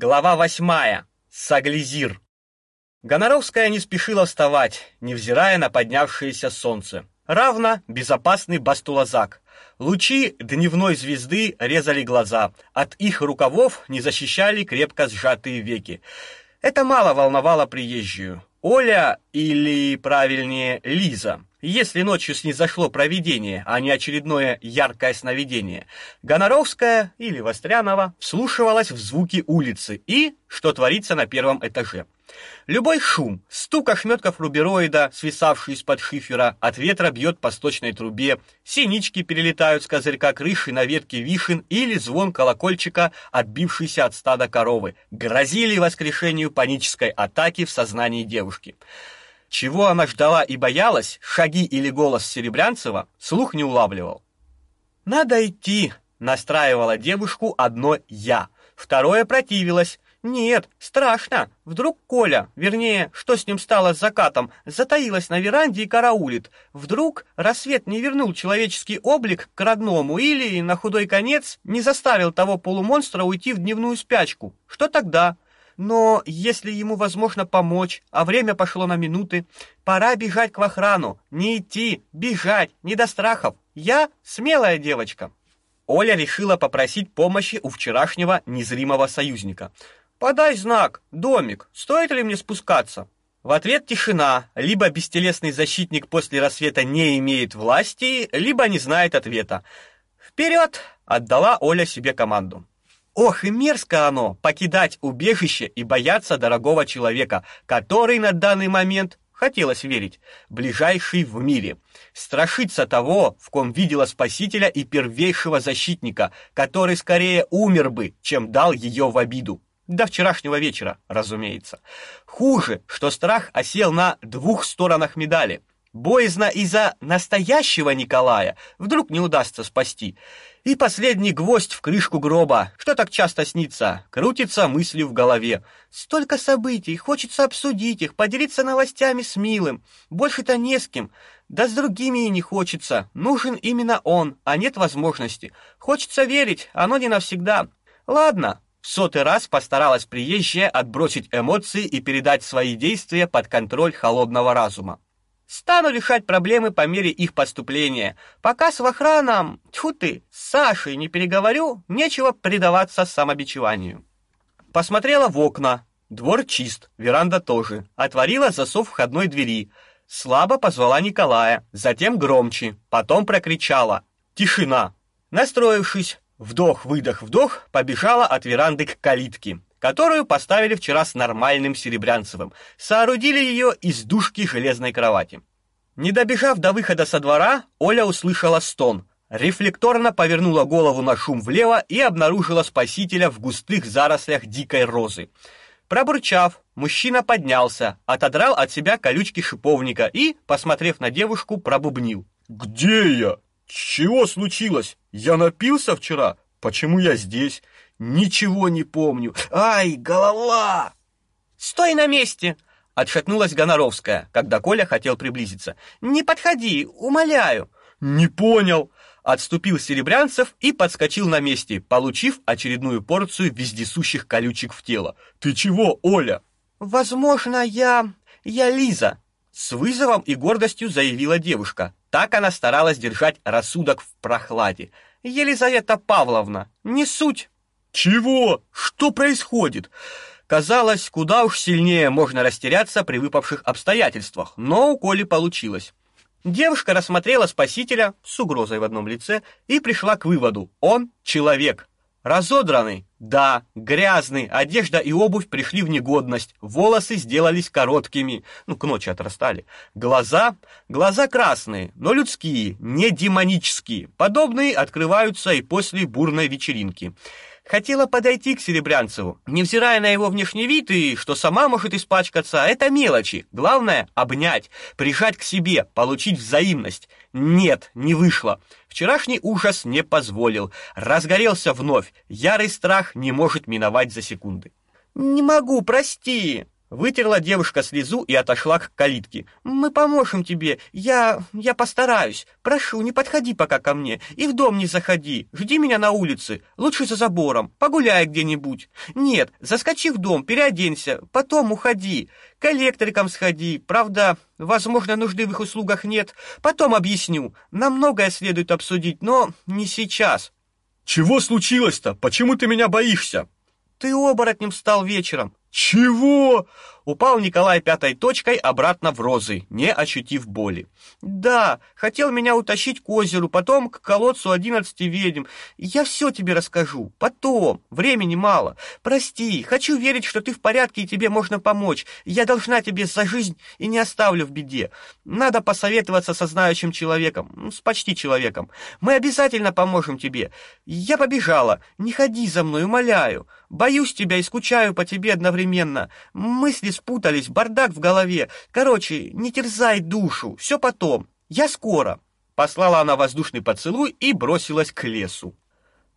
Глава восьмая. Саглизир. Гоноровская не спешила вставать, невзирая на поднявшееся солнце. Равно безопасный бастулазак. Лучи дневной звезды резали глаза, от их рукавов не защищали крепко сжатые веки. Это мало волновало приезжую. Оля или, правильнее, Лиза если ночью снизошло провидение, а не очередное яркое сновидение, Гоноровская или Вострянова вслушивалась в звуки улицы и что творится на первом этаже. Любой шум, стук ошметков рубероида, свисавший из-под шифера, от ветра бьет по сточной трубе, синички перелетают с козырька крыши на ветки вишен или звон колокольчика, отбившийся от стада коровы, грозили воскрешению панической атаки в сознании девушки. Чего она ждала и боялась, шаги или голос Серебрянцева, слух не улавливал. «Надо идти», — настраивала девушку одно «я», второе противилось. «Нет, страшно. Вдруг Коля, вернее, что с ним стало с закатом, затаилась на веранде и караулит. Вдруг рассвет не вернул человеческий облик к родному или, на худой конец, не заставил того полумонстра уйти в дневную спячку. Что тогда?» Но если ему возможно помочь, а время пошло на минуты, пора бежать к охрану, не идти, бежать, не до страхов. Я смелая девочка. Оля решила попросить помощи у вчерашнего незримого союзника. Подай знак, домик. Стоит ли мне спускаться? В ответ тишина. Либо бестелесный защитник после рассвета не имеет власти, либо не знает ответа. Вперед! отдала Оля себе команду. Ох, и мерзко оно покидать убежище и бояться дорогого человека, который на данный момент хотелось верить, ближайший в мире. Страшиться того, в ком видела спасителя и первейшего защитника, который скорее умер бы, чем дал ее в обиду. До вчерашнего вечера, разумеется. Хуже, что страх осел на двух сторонах медали. Боязно из-за настоящего Николая вдруг не удастся спасти. И последний гвоздь в крышку гроба, что так часто снится, крутится мыслью в голове. Столько событий, хочется обсудить их, поделиться новостями с милым. Больше-то не с кем. Да с другими и не хочется. Нужен именно он, а нет возможности. Хочется верить, оно не навсегда. Ладно, в сотый раз постаралась приезжая отбросить эмоции и передать свои действия под контроль холодного разума. Стану решать проблемы по мере их поступления. Пока с охраном, тьфу ты, с Сашей не переговорю, нечего предаваться самобичеванию. Посмотрела в окна. Двор чист, веранда тоже. Отворила засов входной двери. Слабо позвала Николая, затем громче, потом прокричала: "Тишина!" Настроившись, вдох-выдох, вдох, побежала от веранды к калитке которую поставили вчера с нормальным Серебрянцевым. Соорудили ее из дужки железной кровати. Не добежав до выхода со двора, Оля услышала стон. Рефлекторно повернула голову на шум влево и обнаружила спасителя в густых зарослях дикой розы. Пробурчав, мужчина поднялся, отодрал от себя колючки шиповника и, посмотрев на девушку, пробубнил: "Где я? Чего случилось? Я напился вчера. Почему я здесь? Ничего не помню. Ай, голова! Стой на месте, отшатнулась Гоноровская, когда Коля хотел приблизиться. Не подходи, умоляю. Не понял. Отступил Серебрянцев и подскочил на месте, получив очередную порцию вездесущих колючек в тело. Ты чего, Оля? Возможно, я я Лиза, с вызовом и гордостью заявила девушка. Так она старалась держать рассудок в прохладе. Елизавета Павловна, не суть. Чего? Что происходит? Казалось, куда уж сильнее можно растеряться при выпавших обстоятельствах, но у Коли получилось. Девушка рассмотрела спасителя с угрозой в одном лице и пришла к выводу: он человек. Разодранный, да, грязный, одежда и обувь пришли в негодность, волосы сделались короткими, ну, к ночи отрастали. Глаза, глаза красные, но людские, не демонические. Подобные открываются и после бурной вечеринки. Хотела подойти к Серебрянцеву, невзирая на его внешний вид и что сама может испачкаться, это мелочи. Главное обнять, прижать к себе, получить взаимность. Нет, не вышло. Вчерашний ужас не позволил, разгорелся вновь. Ярый страх не может миновать за секунды. Не могу, прости. Вытерла девушка слезу и отошла к калитке. Мы поможем тебе. Я я постараюсь. Прошу, не подходи пока ко мне и в дом не заходи. Жди меня на улице, лучше за забором. Погуляй где-нибудь. Нет, заскочи в дом, переоденься, потом уходи. К электрикам сходи. Правда, возможно, нужды в их услугах нет. Потом объясню. Нам многое следует обсудить, но не сейчас. Чего случилось-то? Почему ты меня боишься? Ты оборотнем стал вечером. Чего? Упал Николай пятой точкой обратно в розы, не ощутив боли. Да, хотел меня утащить к озеру, потом к колодцу одиннадцати ведьм. Я все тебе расскажу. Потом. Времени мало. Прости, хочу верить, что ты в порядке и тебе можно помочь. Я должна тебе за жизнь и не оставлю в беде. Надо посоветоваться со знающим человеком, с почти человеком. Мы обязательно поможем тебе. Я побежала. Не ходи за мной, умоляю. Боюсь тебя и скучаю по тебе одновременно. Мысли спутались, бардак в голове. Короче, не терзай душу, все потом. Я скоро. Послала она воздушный поцелуй и бросилась к лесу.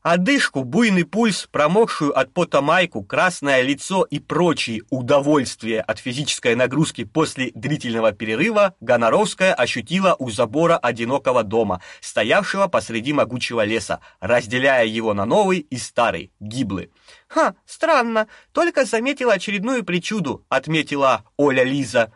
Одышку, буйный пульс, промокшую от пота майку, красное лицо и прочие удовольствия от физической нагрузки после длительного перерыва Гоноровская ощутила у забора одинокого дома, стоявшего посреди могучего леса, разделяя его на новый и старый, гиблый. «Ха, странно, только заметила очередную причуду», — отметила Оля Лиза.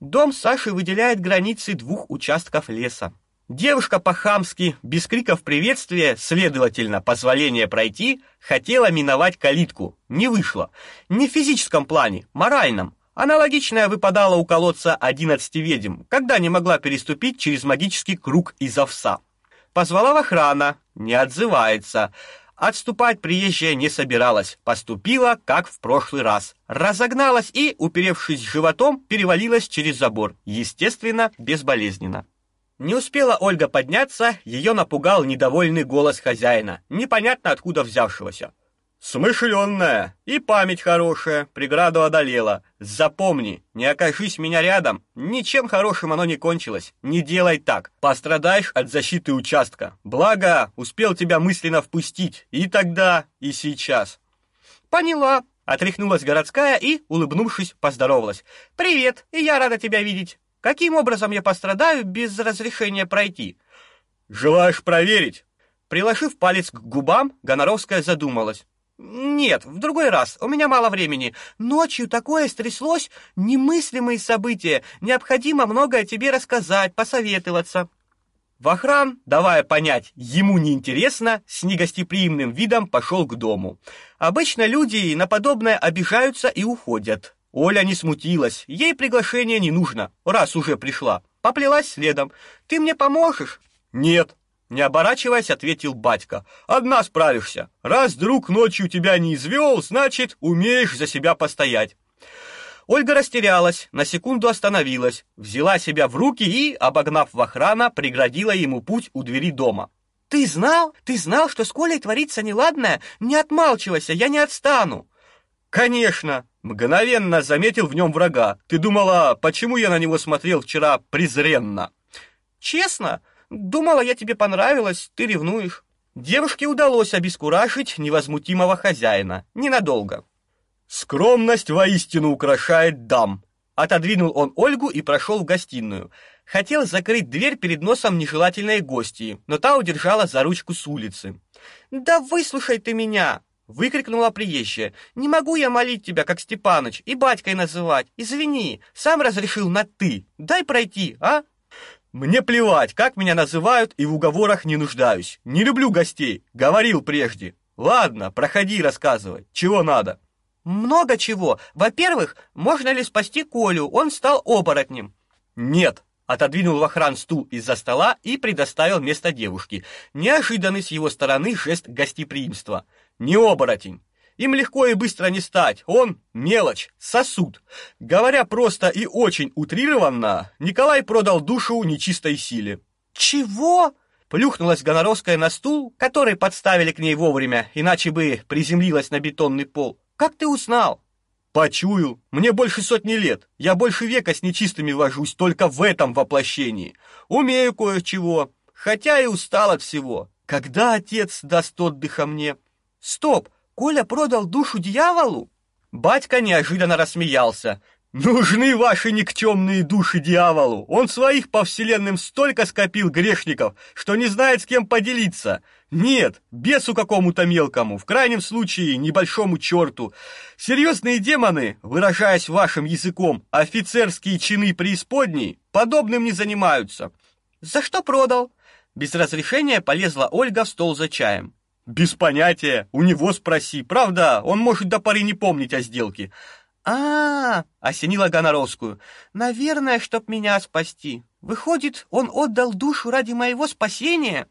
«Дом Саши выделяет границы двух участков леса. Девушка по-хамски, без криков приветствия, следовательно, позволения пройти, хотела миновать калитку. Не вышло. Не в физическом плане, моральном. Аналогичная выпадала у колодца одиннадцати ведьм, когда не могла переступить через магический круг из овса. Позвала в охрана, не отзывается. Отступать приезжая не собиралась, поступила, как в прошлый раз. Разогналась и, уперевшись животом, перевалилась через забор, естественно, безболезненно. Не успела Ольга подняться, ее напугал недовольный голос хозяина, непонятно откуда взявшегося. Смышленная и память хорошая, преграду одолела. Запомни, не окажись меня рядом, ничем хорошим оно не кончилось. Не делай так, пострадаешь от защиты участка. Благо, успел тебя мысленно впустить и тогда, и сейчас. Поняла, отряхнулась городская и, улыбнувшись, поздоровалась. Привет, и я рада тебя видеть. Каким образом я пострадаю без разрешения пройти? Желаешь проверить? Приложив палец к губам, Гоноровская задумалась. Нет, в другой раз. У меня мало времени. Ночью такое стряслось, немыслимые события. Необходимо многое тебе рассказать, посоветоваться. Вахрам, давая понять, ему неинтересно, с негостеприимным видом пошел к дому. Обычно люди на подобное обижаются и уходят. Оля не смутилась. Ей приглашение не нужно, раз уже пришла. Поплелась следом. Ты мне поможешь? Нет, не оборачиваясь, ответил батька. Одна справишься. Раз друг ночью тебя не извел, значит, умеешь за себя постоять. Ольга растерялась, на секунду остановилась, взяла себя в руки и, обогнав Вахрана, преградила ему путь у двери дома. Ты знал? Ты знал, что с Колей творится неладное? Не отмалчивайся, я не отстану. Конечно, Мгновенно заметил в нем врага. Ты думала, почему я на него смотрел вчера презренно? Честно, думала, я тебе понравилась, ты ревнуешь. Девушке удалось обескуражить невозмутимого хозяина ненадолго. Скромность воистину украшает дам. Отодвинул он Ольгу и прошел в гостиную. Хотел закрыть дверь перед носом нежелательной гостьи, но та удержала за ручку с улицы. Да выслушай ты меня, Выкрикнула приезжая. «Не могу я молить тебя, как Степаныч, и батькой называть. Извини, сам разрешил на «ты». Дай пройти, а?» «Мне плевать, как меня называют, и в уговорах не нуждаюсь. Не люблю гостей, говорил прежде. Ладно, проходи, рассказывай. Чего надо?» «Много чего. Во-первых, можно ли спасти Колю? Он стал оборотнем». «Нет», отодвинул Вахран стул из-за стола и предоставил место девушке. Неожиданный с его стороны жест гостеприимства не оборотень. Им легко и быстро не стать. Он мелочь, сосуд. Говоря просто и очень утрированно, Николай продал душу нечистой силе. Чего? Плюхнулась Гоноровская на стул, который подставили к ней вовремя, иначе бы приземлилась на бетонный пол. Как ты узнал? Почуял. Мне больше сотни лет. Я больше века с нечистыми вожусь только в этом воплощении. Умею кое-чего, хотя и устал от всего. Когда отец даст отдыха мне? Стоп, Коля продал душу дьяволу? Батька неожиданно рассмеялся. Нужны ваши никчемные души дьяволу. Он своих по вселенным столько скопил грешников, что не знает с кем поделиться. Нет, бесу какому-то мелкому, в крайнем случае небольшому черту. Серьезные демоны, выражаясь вашим языком, офицерские чины преисподней, подобным не занимаются. За что продал? Без разрешения полезла Ольга в стол за чаем. Без понятия, у него спроси. Правда, он может до поры не помнить о сделке. А, -а, -а осенила Гоноровскую. Наверное, чтоб меня спасти. Выходит, он отдал душу ради моего спасения?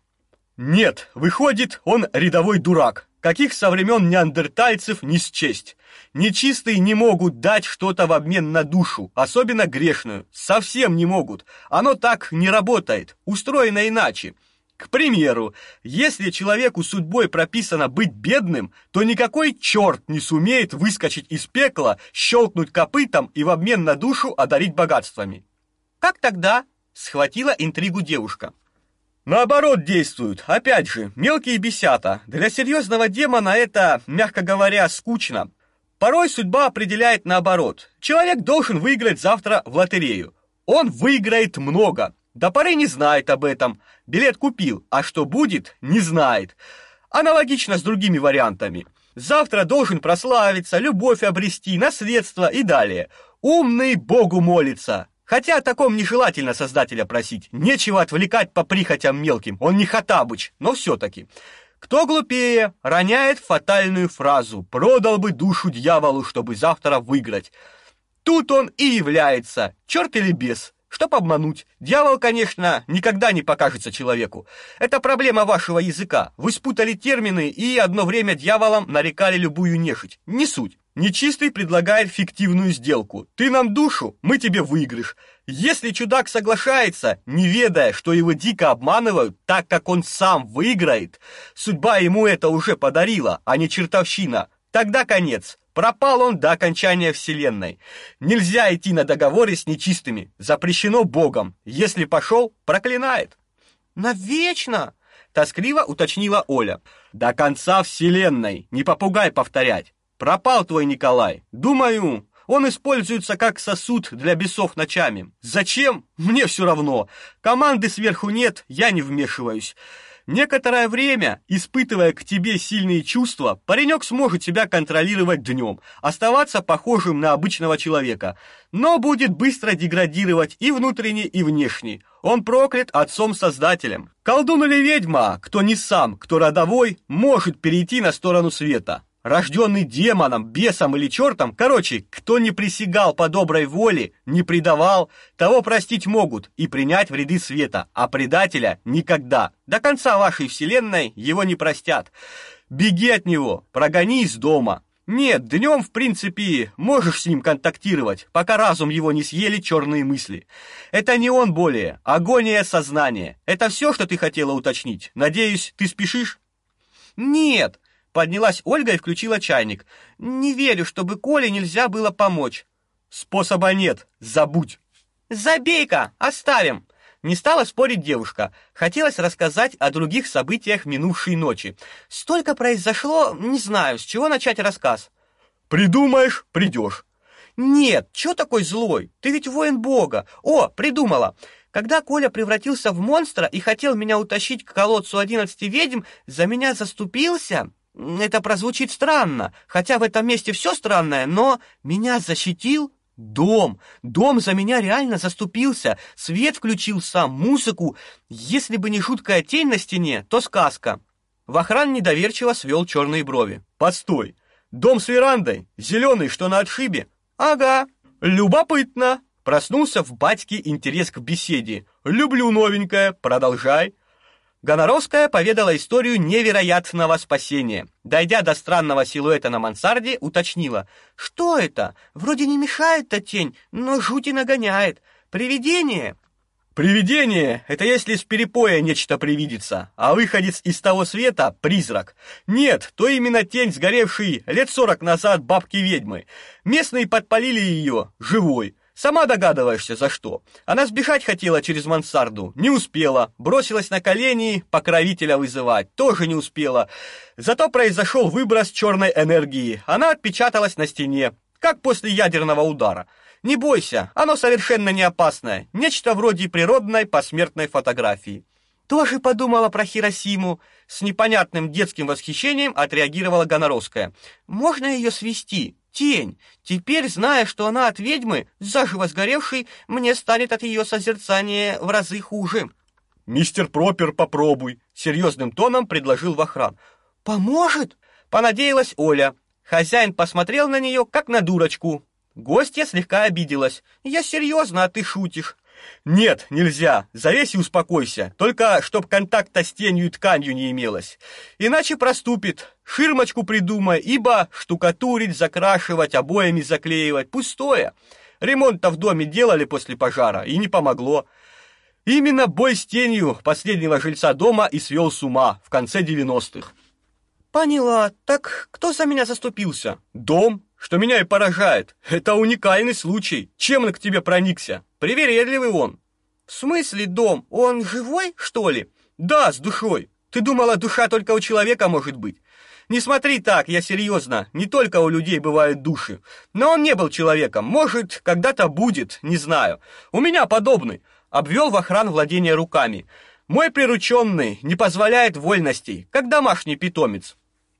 Нет, выходит, он рядовой дурак. Каких со времен неандертальцев не счесть. Нечистые не могут дать что-то в обмен на душу, особенно грешную. Совсем не могут. Оно так не работает, устроено иначе. К примеру, если человеку судьбой прописано быть бедным, то никакой черт не сумеет выскочить из пекла, щелкнуть копытом и в обмен на душу одарить богатствами. Как тогда? схватила интригу девушка. Наоборот действуют. Опять же, мелкие бесята. Для серьезного демона это, мягко говоря, скучно. Порой судьба определяет наоборот. Человек должен выиграть завтра в лотерею. Он выиграет много. До поры не знает об этом. Билет купил, а что будет, не знает. Аналогично с другими вариантами. Завтра должен прославиться, любовь обрести, наследство и далее. Умный Богу молится. Хотя о таком нежелательно создателя просить. Нечего отвлекать по прихотям мелким. Он не Хатабыч, но все таки кто глупее, роняет фатальную фразу: "Продал бы душу дьяволу, чтобы завтра выиграть". Тут он и является, черт или бес чтоб обмануть. Дьявол, конечно, никогда не покажется человеку. Это проблема вашего языка. Вы спутали термины и одно время дьяволом нарекали любую нежить. Не суть. Нечистый предлагает фиктивную сделку. Ты нам душу, мы тебе выигрыш. Если чудак соглашается, не ведая, что его дико обманывают, так как он сам выиграет, судьба ему это уже подарила, а не чертовщина. Тогда конец. Пропал он до окончания вселенной. Нельзя идти на договоры с нечистыми. Запрещено Богом. Если пошел, проклинает. Навечно, тоскливо уточнила Оля. До конца вселенной. Не попугай повторять. Пропал твой Николай. Думаю, он используется как сосуд для бесов ночами. Зачем? Мне все равно. Команды сверху нет, я не вмешиваюсь. Некоторое время, испытывая к тебе сильные чувства, паренек сможет себя контролировать днем, оставаться похожим на обычного человека, но будет быстро деградировать и внутренне, и внешне. Он проклят отцом-создателем. Колдун или ведьма, кто не сам, кто родовой, может перейти на сторону света рожденный демоном, бесом или чертом, короче, кто не присягал по доброй воле, не предавал, того простить могут и принять в ряды света, а предателя никогда. До конца вашей вселенной его не простят. Беги от него, прогони из дома. Нет, днем, в принципе, можешь с ним контактировать, пока разум его не съели черные мысли. Это не он более, агония сознания. Это все, что ты хотела уточнить. Надеюсь, ты спешишь? Нет, Поднялась Ольга и включила чайник. Не верю, чтобы Коле нельзя было помочь. Способа нет, забудь. Забей-ка, оставим. Не стала спорить девушка. Хотелось рассказать о других событиях минувшей ночи. Столько произошло, не знаю, с чего начать рассказ. Придумаешь, придешь. Нет, что такой злой? Ты ведь воин бога. О, придумала. Когда Коля превратился в монстра и хотел меня утащить к колодцу одиннадцати ведьм, за меня заступился это прозвучит странно, хотя в этом месте все странное, но меня защитил дом. Дом за меня реально заступился, свет включил сам, музыку. Если бы не жуткая тень на стене, то сказка. Вахран недоверчиво свел черные брови. Постой. Дом с верандой, зеленый, что на отшибе. Ага. Любопытно. Проснулся в батьке интерес к беседе. Люблю новенькое, продолжай. Гоноровская поведала историю невероятного спасения. Дойдя до странного силуэта на мансарде, уточнила: "Что это? Вроде не мешает-то тень, но жути нагоняет. Привидение?" Привидение это если с перепоя нечто привидится, а выходец из того света призрак. Нет, то именно тень сгоревшей лет сорок назад бабки-ведьмы. Местные подпалили ее живой. Сама догадываешься, за что. Она сбежать хотела через мансарду, не успела. Бросилась на колени покровителя вызывать, тоже не успела. Зато произошел выброс черной энергии. Она отпечаталась на стене, как после ядерного удара. Не бойся, оно совершенно не опасное, нечто вроде природной посмертной фотографии. Тоже подумала про Хиросиму, с непонятным детским восхищением отреагировала Гоноровская. Можно ее свести? Тень. Теперь, зная, что она от ведьмы, заживо сгоревшей, мне станет от ее созерцания в разы хуже. Мистер Пропер, попробуй, серьезным тоном предложил Вахран. Поможет? Понадеялась Оля. Хозяин посмотрел на нее, как на дурочку. Гостья слегка обиделась. Я серьезно, а ты шутишь. Нет, нельзя. Завесь и успокойся. Только чтоб контакта с тенью и тканью не имелось. Иначе проступит. Ширмочку придумай, ибо штукатурить, закрашивать, обоями заклеивать пустое. Ремонт-то в доме делали после пожара, и не помогло. Именно бой с тенью последнего жильца дома и свел с ума в конце девяностых. Поняла. Так кто за меня заступился? Дом, что меня и поражает. Это уникальный случай. Чем он к тебе проникся? Привередливый он. В смысле дом? Он живой, что ли? Да, с душой. Ты думала, душа только у человека может быть? Не смотри так, я серьезно. Не только у людей бывают души. Но он не был человеком. Может, когда-то будет, не знаю. У меня подобный. Обвел в охран владение руками. Мой прирученный не позволяет вольностей, как домашний питомец.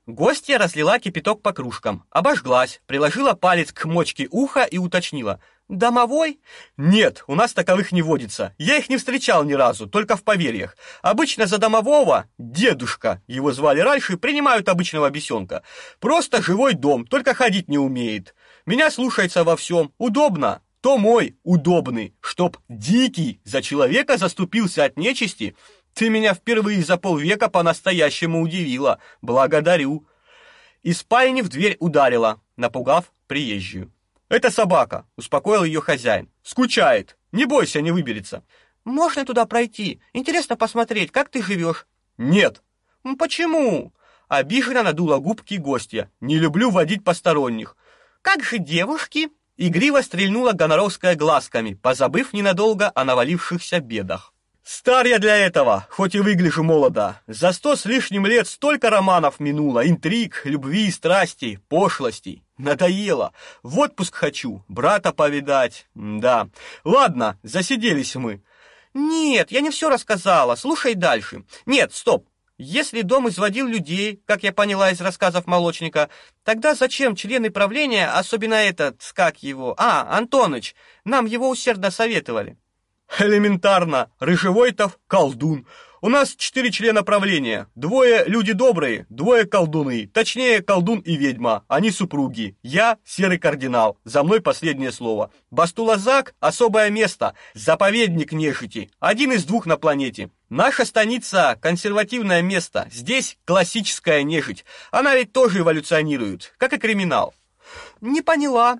Гостья разлила кипяток по кружкам, обожглась, приложила палец к мочке уха и уточнила: "Домовой?" "Нет, у нас таковых не водится. Я их не встречал ни разу, только в поверьях. Обычно за домового дедушка, его звали раньше, принимают обычного бесенка. Просто живой дом, только ходить не умеет. Меня слушается во всем, удобно. То мой удобный, чтоб дикий за человека заступился от нечисти, ты меня впервые за полвека по-настоящему удивила. Благодарю. Из спальни в дверь ударила, напугав приезжую. Это собака, успокоил ее хозяин. Скучает. Не бойся, не выберется. Можно туда пройти? Интересно посмотреть, как ты живешь?» Нет. Почему? Обиженно надула губки гостья. Не люблю водить посторонних. Как же девушки? Игриво стрельнула Гоноровская глазками, позабыв ненадолго о навалившихся бедах. Стар я для этого, хоть и выгляжу молодо. За сто с лишним лет столько романов минуло, интриг, любви и страстей, пошлостей. Надоело. В отпуск хочу, брата повидать. Да. Ладно, засиделись мы. Нет, я не все рассказала. Слушай дальше. Нет, стоп. Если дом изводил людей, как я поняла из рассказов молочника, тогда зачем члены правления, особенно этот, как его, а, Антоныч, нам его усердно советовали? Элементарно. Рыжевойтов колдун. У нас четыре члена правления. Двое люди добрые, двое колдуны. Точнее, колдун и ведьма. Они супруги. Я серый кардинал. За мной последнее слово. Бастулазак особое место, заповедник нежити. Один из двух на планете. Наша станица консервативное место. Здесь классическая нежить. Она ведь тоже эволюционирует, как и криминал. Не поняла,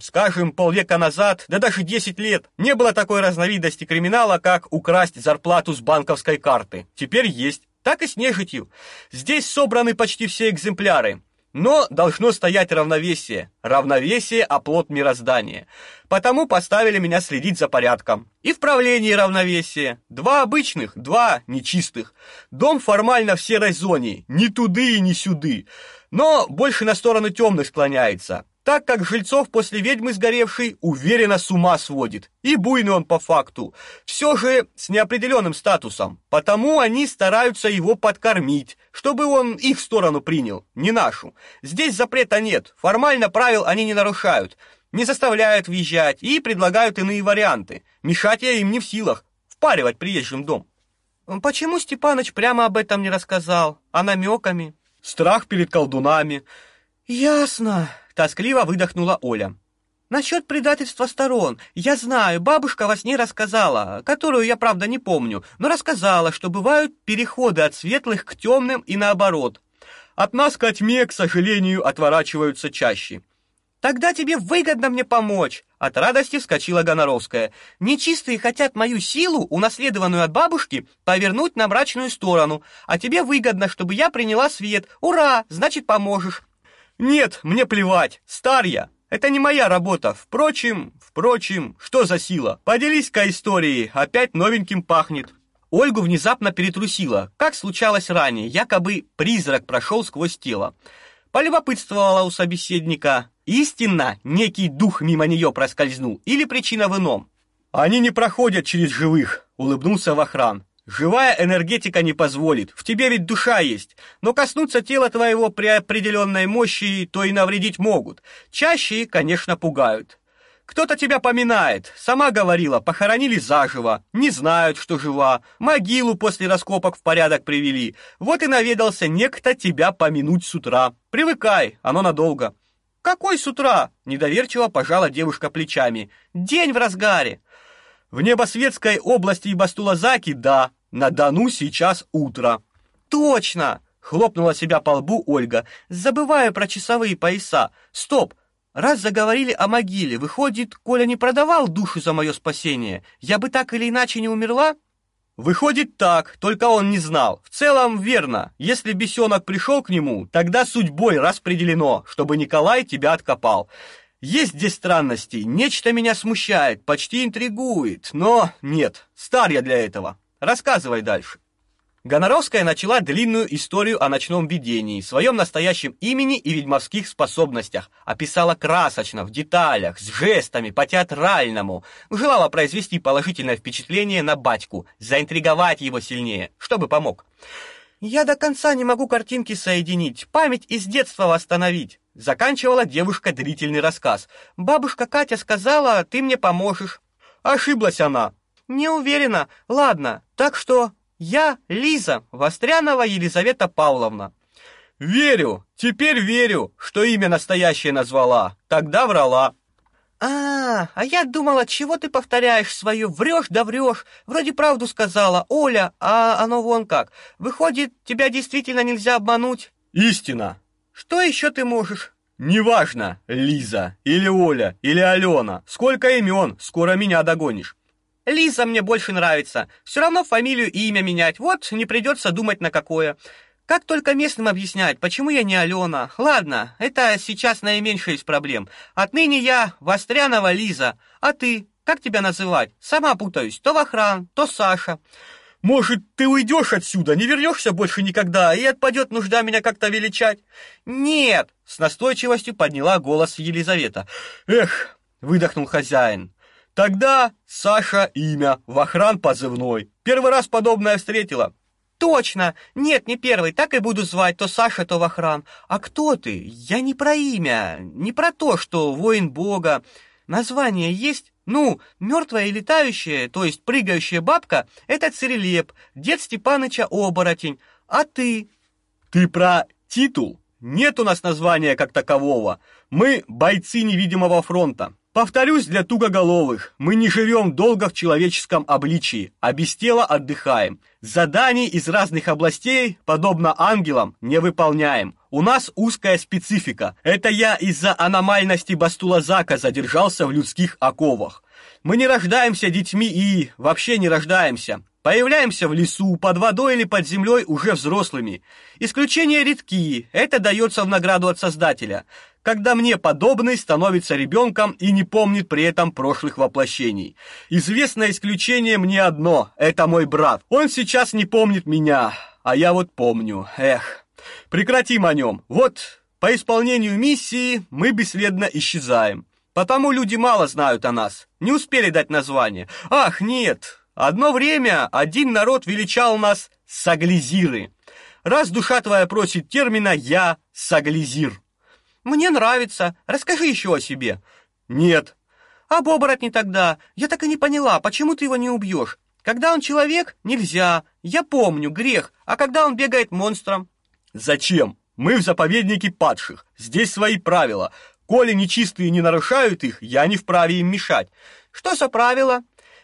Скажем, полвека назад, да даже 10 лет, не было такой разновидности криминала, как украсть зарплату с банковской карты. Теперь есть. Так и с нежитью. Здесь собраны почти все экземпляры. Но должно стоять равновесие. Равновесие – оплот мироздания. Потому поставили меня следить за порядком. И в правлении равновесие. Два обычных, два нечистых. Дом формально в серой зоне, ни туды и ни сюды. Но больше на сторону темных склоняется так как жильцов после ведьмы сгоревшей уверенно с ума сводит. И буйный он по факту. Все же с неопределенным статусом. Потому они стараются его подкормить, чтобы он их сторону принял, не нашу. Здесь запрета нет, формально правил они не нарушают. Не заставляют въезжать и предлагают иные варианты. Мешать я им не в силах. Впаривать приезжим дом. Почему Степаныч прямо об этом не рассказал, а намеками? Страх перед колдунами. Ясно, тоскливо выдохнула Оля. Насчет предательства сторон. Я знаю, бабушка во сне рассказала, которую я, правда, не помню, но рассказала, что бывают переходы от светлых к темным и наоборот. От нас ко тьме, к сожалению, отворачиваются чаще. Тогда тебе выгодно мне помочь, от радости вскочила Гоноровская. Нечистые хотят мою силу, унаследованную от бабушки, повернуть на мрачную сторону, а тебе выгодно, чтобы я приняла свет. Ура, значит, поможешь. Нет, мне плевать. Стар я. Это не моя работа. Впрочем, впрочем, что за сила? Поделись-ка историей, опять новеньким пахнет. Ольгу внезапно перетрусило, как случалось ранее, якобы призрак прошел сквозь тело. Полюбопытствовала у собеседника, истинно некий дух мимо нее проскользнул или причина в ином. Они не проходят через живых, улыбнулся Вахран. Живая энергетика не позволит. В тебе ведь душа есть. Но коснуться тела твоего при определенной мощи то и навредить могут. Чаще, конечно, пугают. Кто-то тебя поминает. Сама говорила, похоронили заживо. Не знают, что жива. Могилу после раскопок в порядок привели. Вот и наведался некто тебя помянуть с утра. Привыкай, оно надолго. Какой с утра? Недоверчиво пожала девушка плечами. День в разгаре. В Небосветской области и Бастулазаки, да, на Дону сейчас утро. Точно, хлопнула себя по лбу Ольга. Забываю про часовые пояса. Стоп. Раз заговорили о могиле, выходит, Коля не продавал душу за мое спасение. Я бы так или иначе не умерла? Выходит так, только он не знал. В целом верно. Если бесенок пришел к нему, тогда судьбой распределено, чтобы Николай тебя откопал. Есть здесь странности, нечто меня смущает, почти интригует, но нет, стар я для этого. Рассказывай дальше. Гоноровская начала длинную историю о ночном видении, своем настоящем имени и ведьмовских способностях, описала красочно, в деталях, с жестами, по-театральному, желала произвести положительное впечатление на батьку, заинтриговать его сильнее, чтобы помог. Я до конца не могу картинки соединить, память из детства восстановить. Заканчивала девушка длительный рассказ. Бабушка Катя сказала, ты мне поможешь. Ошиблась она. Не уверена. Ладно, так что я Лиза Вострянова Елизавета Павловна. Верю, теперь верю, что имя настоящее назвала. Тогда врала. А, а я думала, чего ты повторяешь свое, врешь да врешь. Вроде правду сказала, Оля, а оно вон как. Выходит, тебя действительно нельзя обмануть. Истина. Что еще ты можешь? Неважно, Лиза или Оля или Алена. Сколько имен, скоро меня догонишь. Лиза мне больше нравится. Все равно фамилию и имя менять. Вот не придется думать на какое. Как только местным объяснять, почему я не Алена? Ладно, это сейчас наименьшая из проблем. Отныне я Вострянова Лиза. А ты? Как тебя называть? Сама путаюсь. То Вахран, то Саша. Может, ты уйдешь отсюда, не вернешься больше никогда, и отпадет нужда меня как-то величать? Нет, с настойчивостью подняла голос Елизавета. Эх, выдохнул хозяин. Тогда Саша имя, Вахран позывной. Первый раз подобное встретила. Точно. Нет, не первый, так и буду звать то Саша, то Вахран. А кто ты? Я не про имя, не про то, что воин бога. Название есть? Ну, мертвая и летающая, то есть прыгающая бабка это Цирилеп, дед Степаныча оборотень. А ты? Ты про титул? Нет у нас названия как такового. Мы бойцы невидимого фронта. Повторюсь для тугоголовых, мы не живем долго в человеческом обличии, а без тела отдыхаем. Заданий из разных областей, подобно ангелам, не выполняем. У нас узкая специфика. Это я из-за аномальности Бастулазака задержался в людских оковах. Мы не рождаемся детьми и вообще не рождаемся. Появляемся в лесу, под водой или под землей уже взрослыми. Исключения редки, это дается в награду от Создателя когда мне подобный становится ребенком и не помнит при этом прошлых воплощений. Известное исключение мне одно это мой брат. Он сейчас не помнит меня, а я вот помню. Эх. Прекратим о нем. Вот по исполнению миссии мы бесследно исчезаем. Потому люди мало знают о нас. Не успели дать название. Ах, нет. Одно время один народ величал нас саглизиры. Раз душа твоя просит термина, я саглизир. Мне нравится. Расскажи еще о себе. Нет. Об оборотне тогда. Я так и не поняла, почему ты его не убьешь? Когда он человек, нельзя. Я помню, грех. А когда он бегает монстром? Зачем? Мы в заповеднике падших. Здесь свои правила. Коли нечистые не нарушают их, я не вправе им мешать. Что за правила?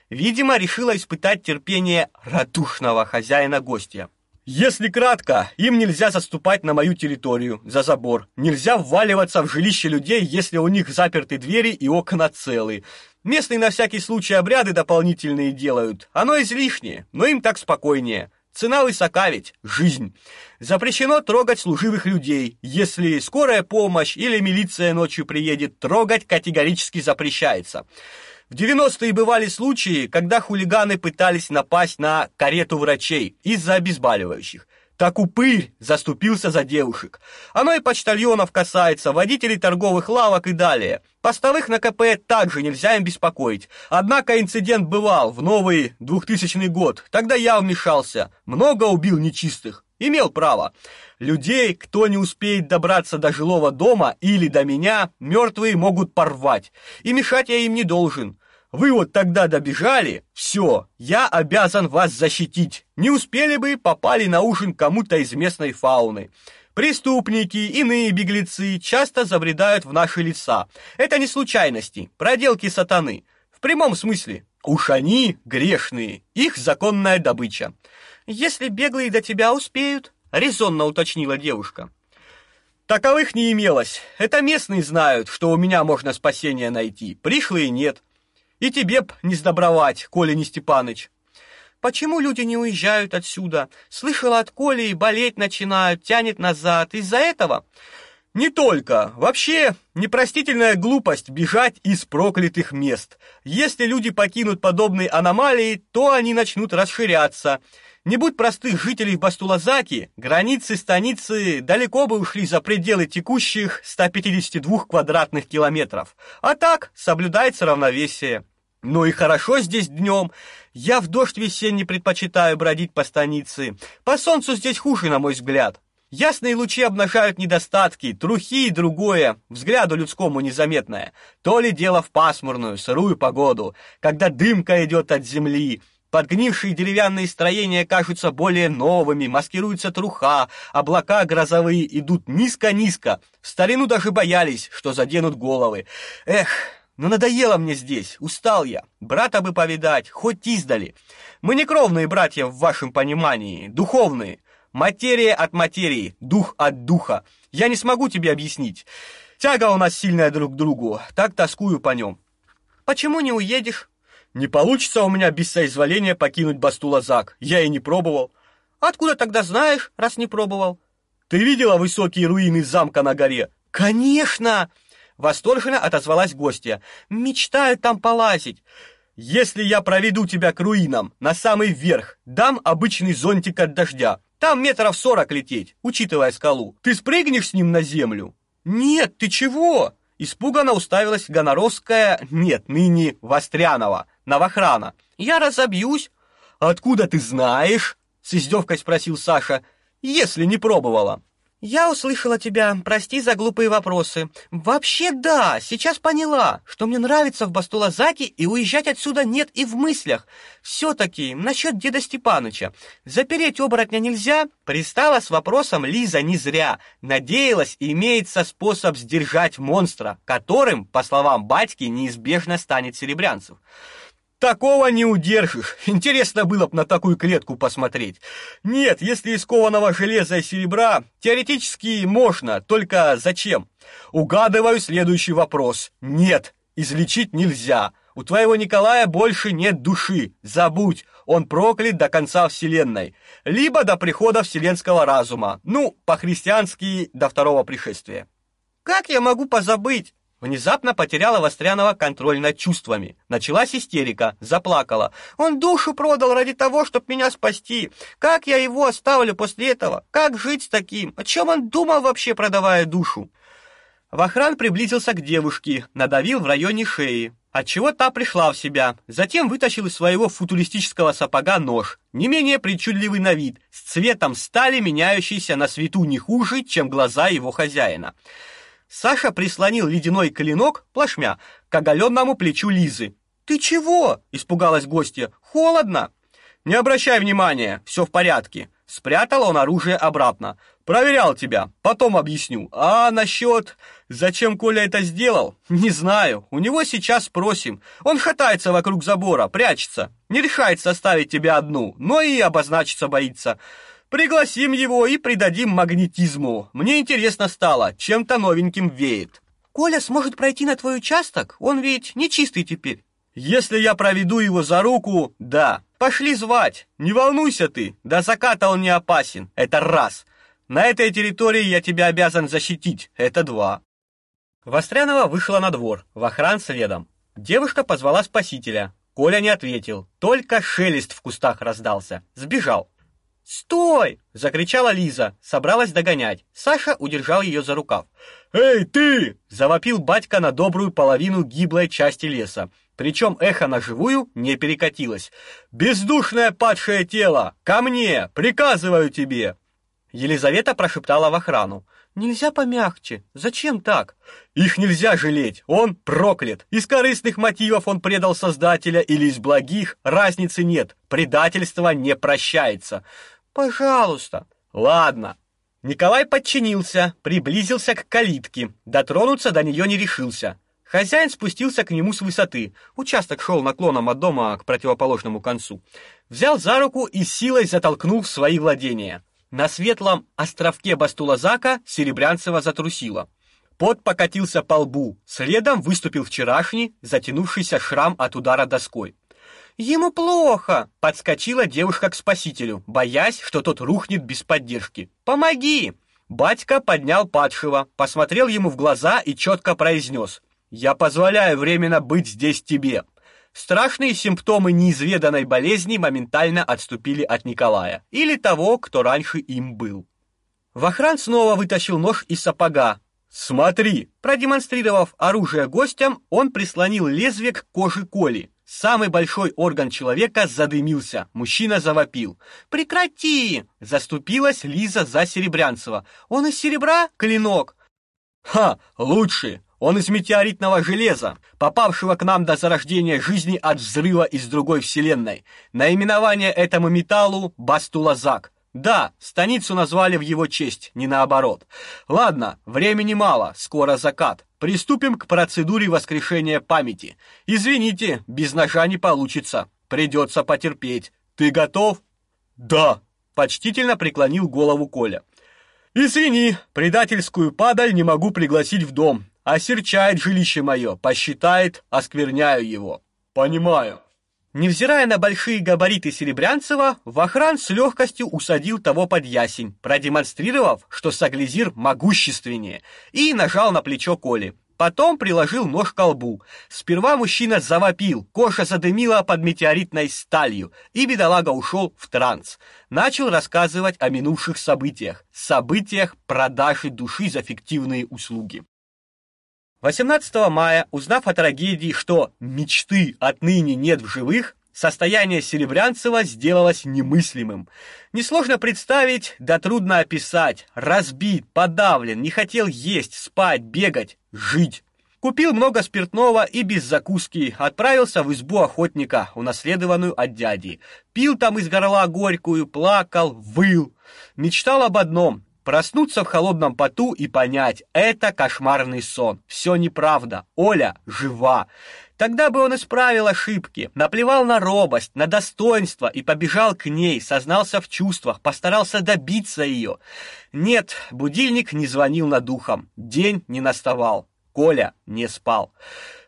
Видимо, решила испытать терпение радушного хозяина гостя. Если кратко, им нельзя заступать на мою территорию, за забор. Нельзя вваливаться в жилище людей, если у них заперты двери и окна целы. Местные на всякий случай обряды дополнительные делают. Оно излишнее, но им так спокойнее. Цена высока ведь жизнь. Запрещено трогать служивых людей. Если скорая помощь или милиция ночью приедет, трогать категорически запрещается. В 90-е бывали случаи, когда хулиганы пытались напасть на карету врачей из-за обезболивающих. Так упырь заступился за девушек. Оно и почтальонов касается, водителей торговых лавок и далее. Постовых на КП также нельзя им беспокоить. Однако инцидент бывал в новый 2000 год. Тогда я вмешался. Много убил нечистых. Имел право. Людей, кто не успеет добраться до жилого дома или до меня, мертвые могут порвать. И мешать я им не должен. Вы вот тогда добежали, все, я обязан вас защитить. Не успели бы, попали на ужин кому-то из местной фауны. Преступники, иные беглецы часто забредают в наши леса. Это не случайности, проделки сатаны. В прямом смысле. Уж они грешные, их законная добыча. Если беглые до тебя успеют, резонно уточнила девушка. Таковых не имелось. Это местные знают, что у меня можно спасение найти. Пришлые нет. И тебе б не сдобровать, Коля не Степаныч. Почему люди не уезжают отсюда? Слышала от Коли, болеть начинают, тянет назад. Из-за этого? Не только. Вообще, непростительная глупость бежать из проклятых мест. Если люди покинут подобные аномалии, то они начнут расширяться. Не будь простых жителей Бастулазаки, границы станицы далеко бы ушли за пределы текущих 152 квадратных километров. А так соблюдается равновесие. Ну и хорошо здесь днем. Я в дождь весенний предпочитаю бродить по станице. По солнцу здесь хуже, на мой взгляд. Ясные лучи обнажают недостатки, трухи и другое, взгляду людскому незаметное. То ли дело в пасмурную, сырую погоду, когда дымка идет от земли, Подгнившие деревянные строения кажутся более новыми, маскируется труха, облака грозовые идут низко-низко. В старину даже боялись, что заденут головы. Эх, ну надоело мне здесь, устал я. Брата бы повидать, хоть издали. Мы не кровные братья в вашем понимании, духовные. Материя от материи, дух от духа. Я не смогу тебе объяснить. Тяга у нас сильная друг к другу, так тоскую по нем. Почему не уедешь? Не получится у меня без соизволения покинуть Бастулазак. Я и не пробовал. Откуда тогда знаешь, раз не пробовал? Ты видела высокие руины замка на горе? Конечно, восторженно отозвалась гостья. Мечтаю там полазить. Если я проведу тебя к руинам, на самый верх, дам обычный зонтик от дождя. Там метров сорок лететь, учитывая скалу. Ты спрыгнешь с ним на землю? Нет, ты чего? Испуганно уставилась Гоноровская, нет, ныне Вострянова, Новохрана. Я разобьюсь. Откуда ты знаешь? С издевкой спросил Саша. Если не пробовала. Я услышала тебя. Прости за глупые вопросы. Вообще да, сейчас поняла, что мне нравится в Бастулазаке и уезжать отсюда нет и в мыслях. все таки насчет деда Степаныча. Запереть оборотня нельзя? Пристала с вопросом Лиза не зря. Надеялась, имеется способ сдержать монстра, которым, по словам батьки, неизбежно станет Серебрянцев. Такого не удержишь. Интересно было бы на такую клетку посмотреть. Нет, если из кованого железа и серебра, теоретически можно, только зачем? Угадываю следующий вопрос. Нет, излечить нельзя. У твоего Николая больше нет души. Забудь, он проклят до конца вселенной, либо до прихода вселенского разума. Ну, по-христиански до второго пришествия. Как я могу позабыть? Внезапно потеряла Вострянова контроль над чувствами. Началась истерика, заплакала. Он душу продал ради того, чтобы меня спасти. Как я его оставлю после этого? Как жить с таким? О чем он думал вообще, продавая душу? Вахран приблизился к девушке, надавил в районе шеи, отчего та пришла в себя. Затем вытащил из своего футуристического сапога нож, не менее причудливый на вид, с цветом стали меняющийся на свету не хуже, чем глаза его хозяина. Саша прислонил ледяной клинок плашмя к оголенному плечу Лизы. «Ты чего?» — испугалась гостья. «Холодно!» «Не обращай внимания, все в порядке». Спрятал он оружие обратно. «Проверял тебя, потом объясню. А насчет... Зачем Коля это сделал? Не знаю. У него сейчас спросим. Он хатается вокруг забора, прячется. Не решается оставить тебя одну, но и обозначиться боится. Пригласим его и придадим магнетизму. Мне интересно стало, чем-то новеньким веет. Коля сможет пройти на твой участок? Он ведь не чистый теперь. Если я проведу его за руку, да. Пошли звать. Не волнуйся ты, до заката он не опасен. Это раз. На этой территории я тебя обязан защитить. Это два. Вострянова вышла на двор, в охран следом. Девушка позвала спасителя. Коля не ответил, только шелест в кустах раздался. Сбежал. "Стой!" закричала Лиза, собралась догонять. Саша удержал ее за рукав. "Эй, ты!" завопил батька на добрую половину гиблой части леса. Причем эхо на живую не перекатилось. Бездушное падшее тело, ко мне, приказываю тебе. Елизавета прошептала в охрану: Нельзя помягче. Зачем так? Их нельзя жалеть. Он проклят. Из корыстных мотивов он предал Создателя или из благих, разницы нет. Предательство не прощается. Пожалуйста. Ладно. Николай подчинился, приблизился к калитке, дотронуться до нее не решился. Хозяин спустился к нему с высоты. Участок шел наклоном от дома к противоположному концу. Взял за руку и силой затолкнул в свои владения. На светлом островке Бастулазака Серебрянцева затрусила. Пот покатился по лбу, следом выступил вчерашний, затянувшийся шрам от удара доской. Ему плохо, подскочила девушка к спасителю, боясь, что тот рухнет без поддержки. Помоги! Батька поднял падшего, посмотрел ему в глаза и четко произнес: "Я позволяю временно быть здесь тебе. Страшные симптомы неизведанной болезни моментально отступили от Николая или того, кто раньше им был. Вахран снова вытащил нож из сапога. "Смотри", продемонстрировав оружие гостям, он прислонил лезвие к коже Коли. Самый большой орган человека задымился. Мужчина завопил. "Прекрати!" заступилась Лиза за Серебрянцева. "Он из серебра, клинок". "Ха, лучше. Он из метеоритного железа, попавшего к нам до зарождения жизни от взрыва из другой вселенной. Наименование этому металлу Бастулазак. Да, станицу назвали в его честь, не наоборот. Ладно, времени мало, скоро закат. Приступим к процедуре воскрешения памяти. Извините, без ножа не получится. Придется потерпеть. Ты готов? Да, почтительно преклонил голову Коля. Извини, предательскую падаль не могу пригласить в дом осерчает жилище мое, посчитает, оскверняю его. Понимаю. Невзирая на большие габариты Серебрянцева, Вахран с легкостью усадил того под ясень, продемонстрировав, что Саглизир могущественнее, и нажал на плечо Коли. Потом приложил нож к колбу. Сперва мужчина завопил, кожа задымила под метеоритной сталью, и бедолага ушел в транс. Начал рассказывать о минувших событиях, событиях продажи души за фиктивные услуги. 18 мая, узнав о трагедии, что мечты отныне нет в живых, состояние Серебрянцева сделалось немыслимым. Несложно представить, да трудно описать. Разбит, подавлен, не хотел есть, спать, бегать, жить. Купил много спиртного и без закуски отправился в избу охотника, унаследованную от дяди. Пил там из горла горькую, плакал, выл. Мечтал об одном Проснуться в холодном поту и понять это кошмарный сон. Все неправда. Оля жива. Тогда бы он исправил ошибки, наплевал на робость, на достоинство и побежал к ней, сознался в чувствах, постарался добиться ее. Нет, будильник не звонил над ухом, день не наставал, Коля не спал.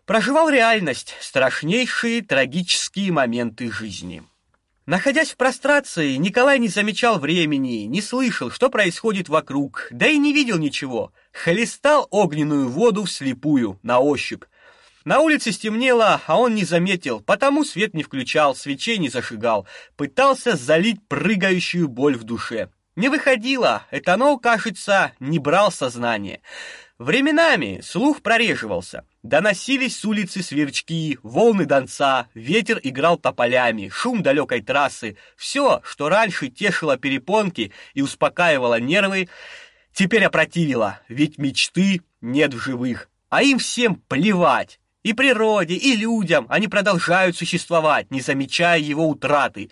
Проживал реальность, страшнейшие трагические моменты жизни. Находясь в прострации, Николай не замечал времени, не слышал, что происходит вокруг, да и не видел ничего. Хлестал огненную воду вслепую, на ощупь. На улице стемнело, а он не заметил, потому свет не включал, свечей не зажигал, пытался залить прыгающую боль в душе. Не выходило, этанол, кажется, не брал сознание. Временами слух прореживался. Доносились с улицы сверчки, волны донца, ветер играл тополями, шум далекой трассы. Все, что раньше тешило перепонки и успокаивало нервы, теперь опротивило, ведь мечты нет в живых. А им всем плевать. И природе, и людям они продолжают существовать, не замечая его утраты.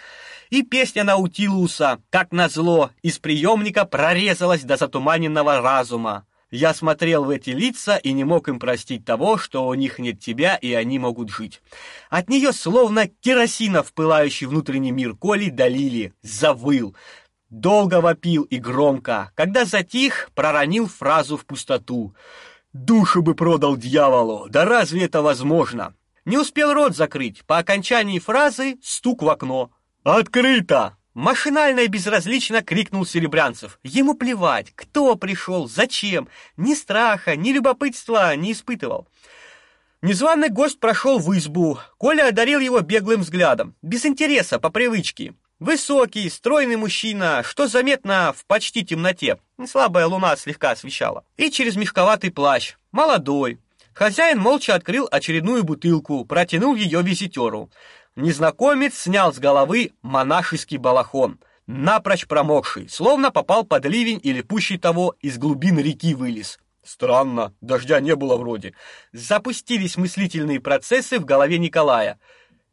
И песня Наутилуса, как назло, из приемника прорезалась до затуманенного разума. Я смотрел в эти лица и не мог им простить того, что у них нет тебя, и они могут жить. От нее словно керосина в пылающий внутренний мир Коли долили, завыл. Долго вопил и громко. Когда затих, проронил фразу в пустоту. «Душу бы продал дьяволу! Да разве это возможно?» Не успел рот закрыть. По окончании фразы стук в окно. Открыто! Машинально и безразлично крикнул Серебрянцев. Ему плевать, кто пришел, зачем, ни страха, ни любопытства не испытывал. Незваный гость прошел в избу. Коля одарил его беглым взглядом, без интереса, по привычке. Высокий, стройный мужчина, что заметно в почти темноте. Слабая луна слегка освещала. И через мешковатый плащ. Молодой. Хозяин молча открыл очередную бутылку, протянул ее визитеру. Незнакомец снял с головы монашеский балахон, напрочь промокший, словно попал под ливень или пуще того из глубин реки вылез. Странно, дождя не было вроде. Запустились мыслительные процессы в голове Николая.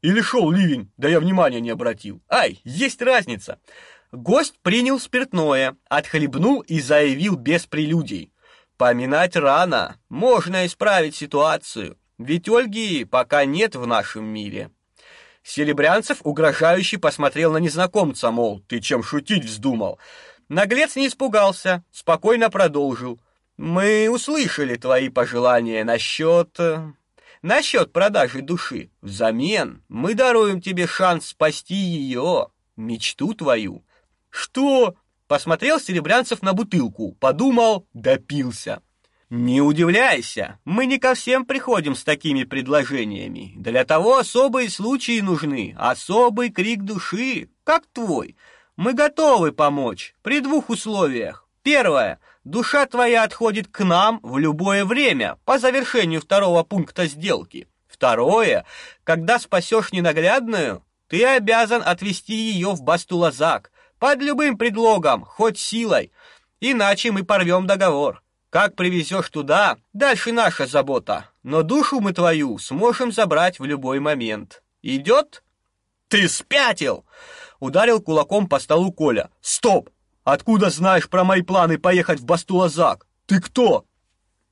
Или шел ливень, да я внимания не обратил. Ай, есть разница. Гость принял спиртное, отхлебнул и заявил без прелюдий. Поминать рано, можно исправить ситуацию. Ведь Ольги пока нет в нашем мире. Серебрянцев угрожающе посмотрел на незнакомца, мол, ты чем шутить вздумал? Наглец не испугался, спокойно продолжил. Мы услышали твои пожелания насчет... Э, насчет продажи души. Взамен мы даруем тебе шанс спасти ее, мечту твою. Что? Посмотрел Серебрянцев на бутылку, подумал, допился. Не удивляйся, мы не ко всем приходим с такими предложениями. Для того особые случаи нужны, особый крик души, как твой. Мы готовы помочь при двух условиях. Первое душа твоя отходит к нам в любое время по завершению второго пункта сделки. Второе когда спасешь ненаглядную, ты обязан отвезти ее в Бастулазак под любым предлогом, хоть силой, иначе мы порвем договор. Как привезешь туда, дальше наша забота. Но душу мы твою сможем забрать в любой момент. Идет? Ты спятил! Ударил кулаком по столу Коля. Стоп! Откуда знаешь про мои планы поехать в Бастулазак? Ты кто?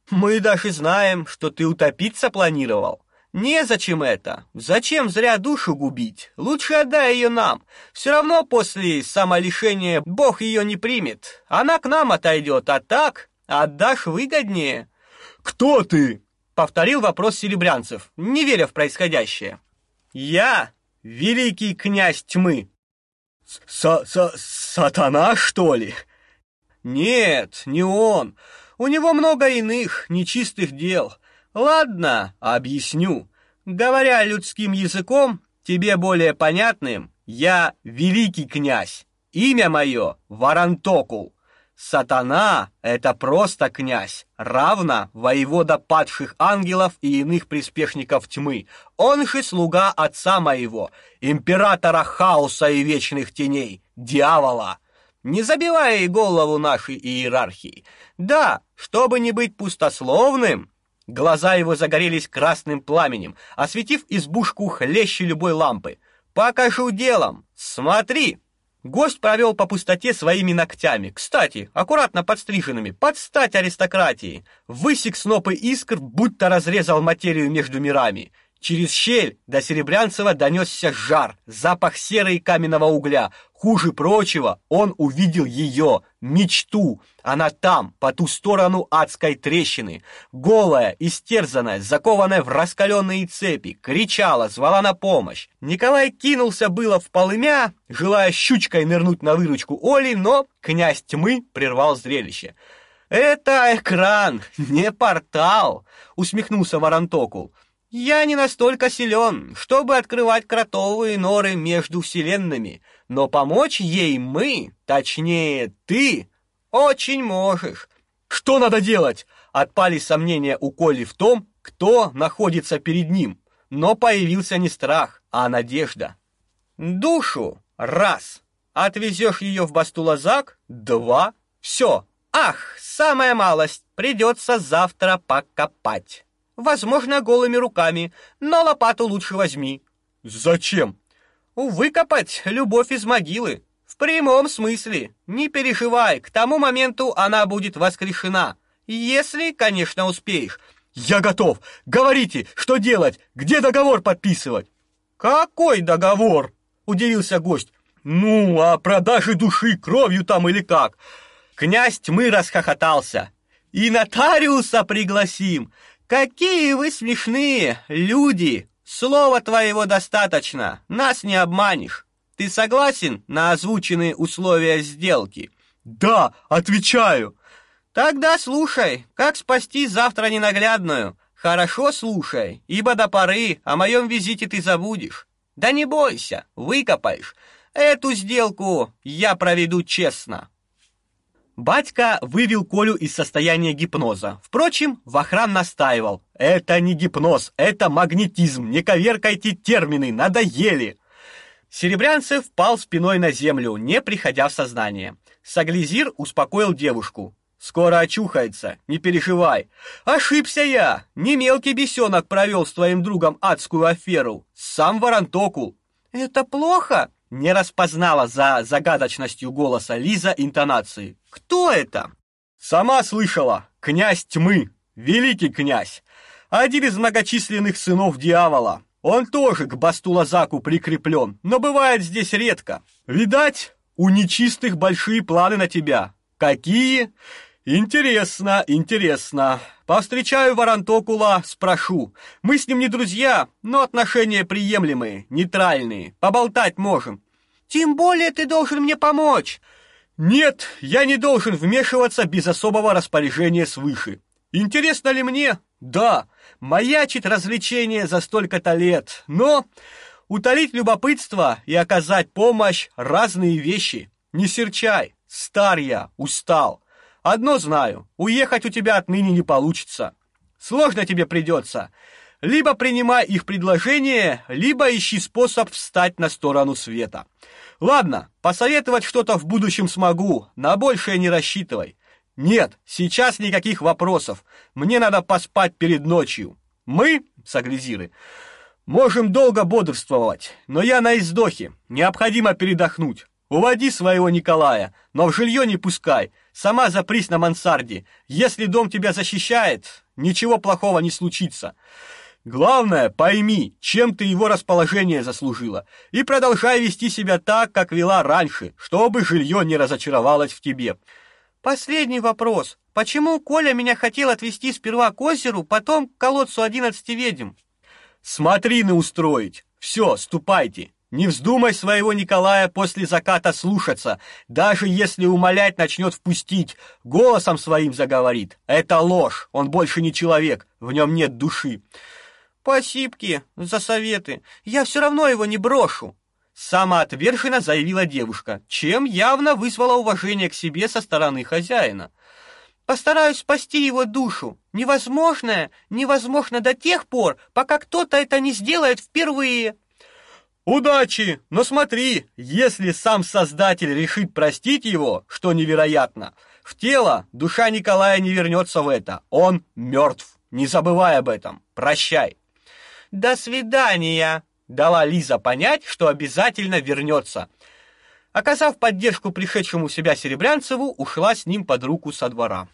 Мы даже знаем, что ты утопиться планировал. Незачем это. Зачем зря душу губить? Лучше отдай ее нам. Все равно после самолишения Бог ее не примет. Она к нам отойдет, а так Отдашь выгоднее. Кто ты? повторил вопрос Серебрянцев, не веря в происходящее. Я великий князь тьмы. С-с-сатана, что ли? Нет, не он. У него много иных нечистых дел. Ладно, объясню. Говоря людским языком, тебе более понятным, я великий князь. Имя мое Варантокул. Сатана — это просто князь, равно воевода падших ангелов и иных приспешников тьмы. Он же слуга отца моего, императора хаоса и вечных теней, дьявола. Не забивай голову нашей иерархии. Да, чтобы не быть пустословным, глаза его загорелись красным пламенем, осветив избушку хлеще любой лампы. Покажу делом. Смотри. Гость провел по пустоте своими ногтями, кстати, аккуратно подстриженными, под стать аристократии. Высек снопы искр, будто разрезал материю между мирами. Через щель до Серебрянцева донесся жар, запах серы и каменного угля. Хуже прочего, он увидел ее, мечту. Она там, по ту сторону адской трещины. Голая, истерзанная, закованная в раскаленные цепи, кричала, звала на помощь. Николай кинулся было в полымя, желая щучкой нырнуть на выручку Оли, но князь тьмы прервал зрелище. «Это экран, не портал!» — усмехнулся Варантокул. Я не настолько силен, чтобы открывать кротовые норы между вселенными, но помочь ей мы, точнее, ты, очень можешь. Что надо делать? Отпали сомнения у Коли в том, кто находится перед ним. Но появился не страх, а надежда. Душу раз. Отвезешь ее в Бастулазак два. Все. Ах, самая малость. Придется завтра покопать. Возможно, голыми руками, но лопату лучше возьми. Зачем? Выкопать любовь из могилы. В прямом смысле. Не переживай, к тому моменту она будет воскрешена. Если, конечно, успеешь. Я готов. Говорите, что делать? Где договор подписывать? Какой договор? удивился гость. Ну, о продаже души кровью там или как? Князь тьмы расхохотался. И нотариуса пригласим. Какие вы смешные люди! Слова твоего достаточно, нас не обманешь. Ты согласен на озвученные условия сделки? Да, отвечаю. Тогда слушай, как спасти завтра ненаглядную. Хорошо слушай, ибо до поры о моем визите ты забудешь. Да не бойся, выкопаешь. Эту сделку я проведу честно. Батька вывел Колю из состояния гипноза. Впрочем, Вахран настаивал. «Это не гипноз, это магнетизм. Не коверкайте термины, надоели!» Серебрянцев впал спиной на землю, не приходя в сознание. Саглизир успокоил девушку. «Скоро очухается, не переживай. Ошибся я. Не мелкий бесенок провел с твоим другом адскую аферу. Сам Варантокул». «Это плохо?» Не распознала за загадочностью голоса Лиза интонации. Кто это? Сама слышала. Князь тьмы, великий князь, один из многочисленных сынов дьявола. Он тоже к Бастулазаку прикреплен, но бывает здесь редко. Видать, у нечистых большие планы на тебя. Какие? Интересно, интересно. Повстречаю Варантокула, спрошу. Мы с ним не друзья, но отношения приемлемые, нейтральные. Поболтать можем. Тем более ты должен мне помочь. Нет, я не должен вмешиваться без особого распоряжения свыше. Интересно ли мне? Да, маячит развлечение за столько-то лет, но утолить любопытство и оказать помощь разные вещи. Не серчай, стар я, устал. Одно знаю, уехать у тебя отныне не получится. Сложно тебе придется. Либо принимай их предложение, либо ищи способ встать на сторону света. Ладно, посоветовать что-то в будущем смогу, на большее не рассчитывай. Нет, сейчас никаких вопросов. Мне надо поспать перед ночью. Мы, саглизиры, можем долго бодрствовать, но я на издохе. Необходимо передохнуть. Уводи своего Николая, но в жилье не пускай. Сама запрись на мансарде. Если дом тебя защищает, ничего плохого не случится. Главное, пойми, чем ты его расположение заслужила, и продолжай вести себя так, как вела раньше, чтобы жилье не разочаровалось в тебе. Последний вопрос. Почему Коля меня хотел отвезти сперва к озеру, потом к колодцу одиннадцати ведьм? Смотрины устроить. Все, ступайте. Не вздумай своего Николая после заката слушаться, даже если умолять начнет впустить, голосом своим заговорит. Это ложь, он больше не человек, в нем нет души. Спасибки за советы. Я все равно его не брошу. Самоотверженно заявила девушка, чем явно вызвала уважение к себе со стороны хозяина. Постараюсь спасти его душу. Невозможное невозможно до тех пор, пока кто-то это не сделает впервые. Удачи! Но смотри, если сам Создатель решит простить его, что невероятно, в тело душа Николая не вернется в это. Он мертв. Не забывай об этом. Прощай. «До свидания!» — дала Лиза понять, что обязательно вернется. Оказав поддержку пришедшему в себя Серебрянцеву, ушла с ним под руку со двора.